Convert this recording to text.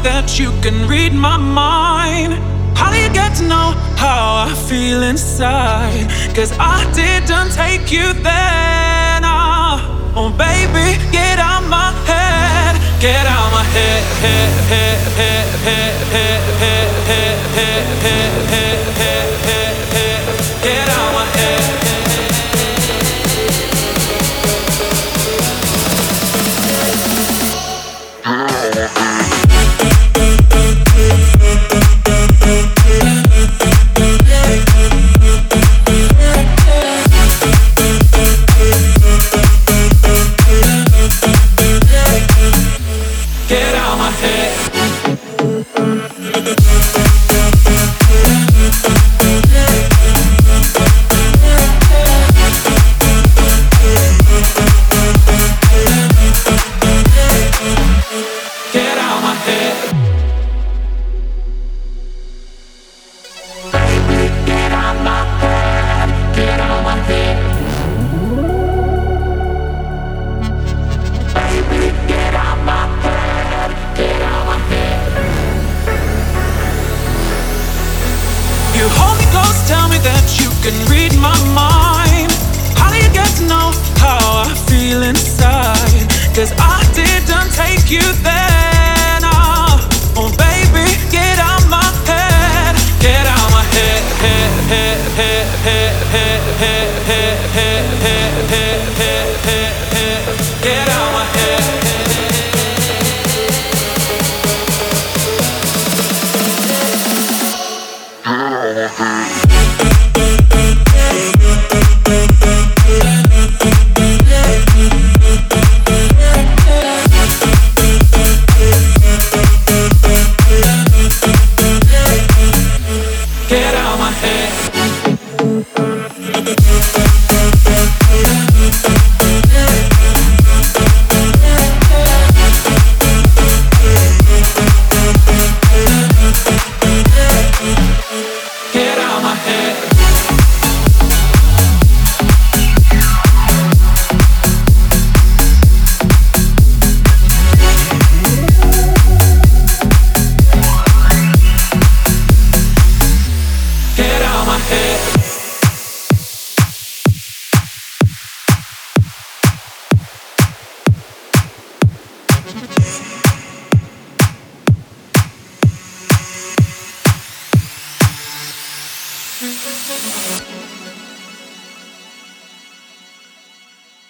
that you can read my mind. How do you get to know how I feel inside? Cause I didn't take you there. Nah. Oh, baby, get out my. Get out my head, head, head, head, head, head, head, head, head, head, hold me tell me that you can read my mind. How do you get to know how I feel I didn't take you Oh, baby, get out my head. Get out my head, head, head, head, head, head, head.